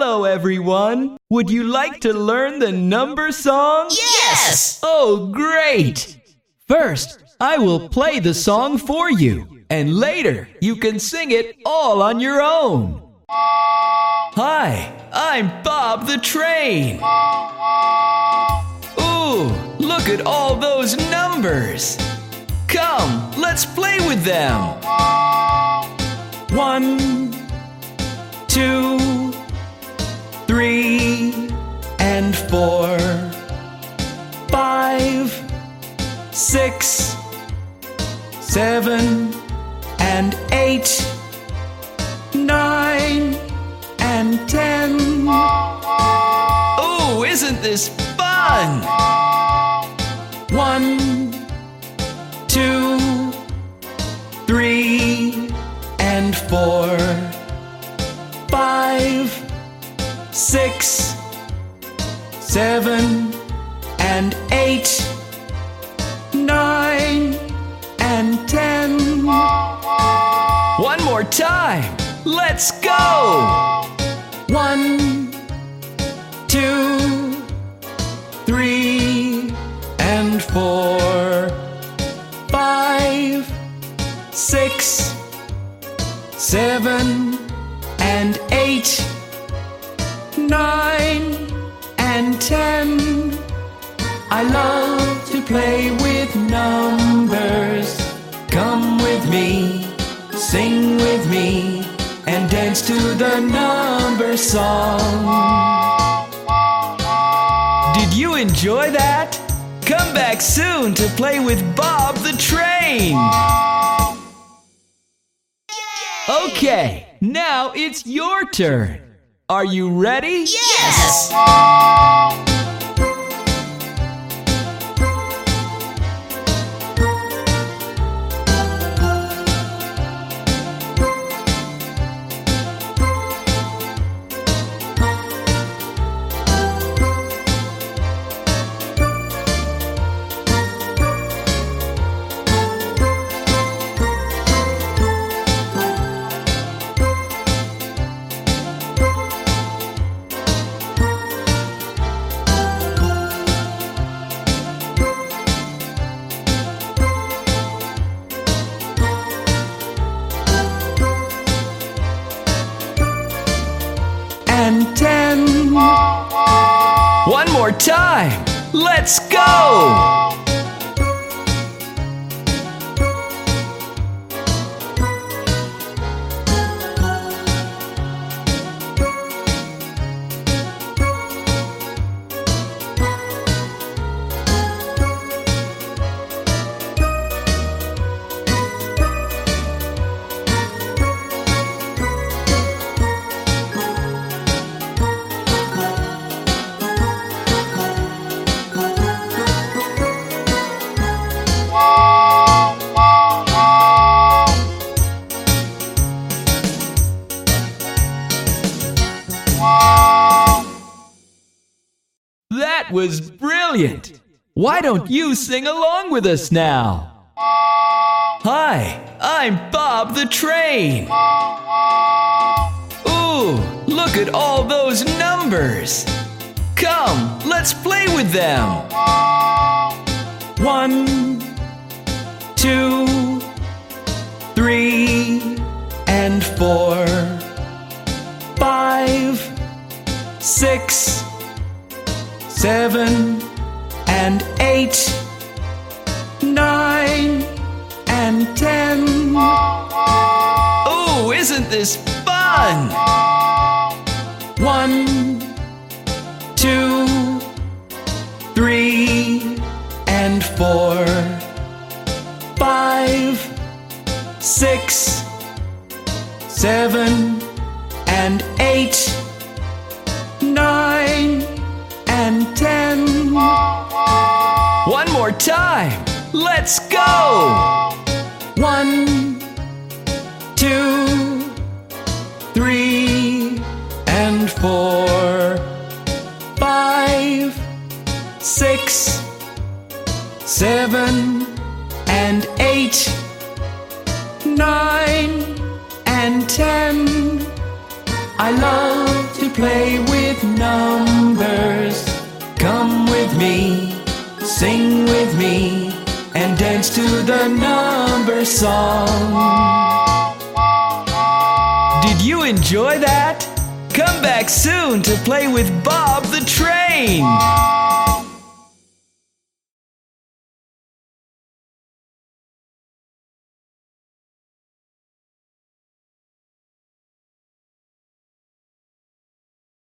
Hello, everyone. Would you like to learn the number song? Yes! Oh, great! First, I will play the song for you, and later you can sing it all on your own. Hi, I'm Bob the Train. Ooh, look at all those numbers. Come, let's play with them. One, two, three, and four, five, six, seven, and eight, nine, and ten. Oh, isn't this fun? One, two, six, seven, and eight, nine, and ten. One more time. Let's go. One, two, three, and four, five, six, seven, and eight, nine, and ten. I love to play with numbers. Come with me, sing with me, and dance to the number song. Did you enjoy that? Come back soon to play with Bob the Train. Okay, now it's your turn. Are you ready? Yes! and more time. Let's go. Was brilliant. Why don't you sing along with us now? Hi, I'm Bob the Train. Ooh, look at all those numbers. Come, let's play with them. One, two, three, and four, five, six, seven, and eight, nine, and ten. Oh, isn't this fun? One, two, three, and four, five, six, seven, and eight, time. Let's go! One, two, three, and four, five, six, seven, and eight, nine, and ten. I love to play with numbers. Come with me. Sing with me and dance to the number song. Did you enjoy that? Come back soon to play with Bob the Train.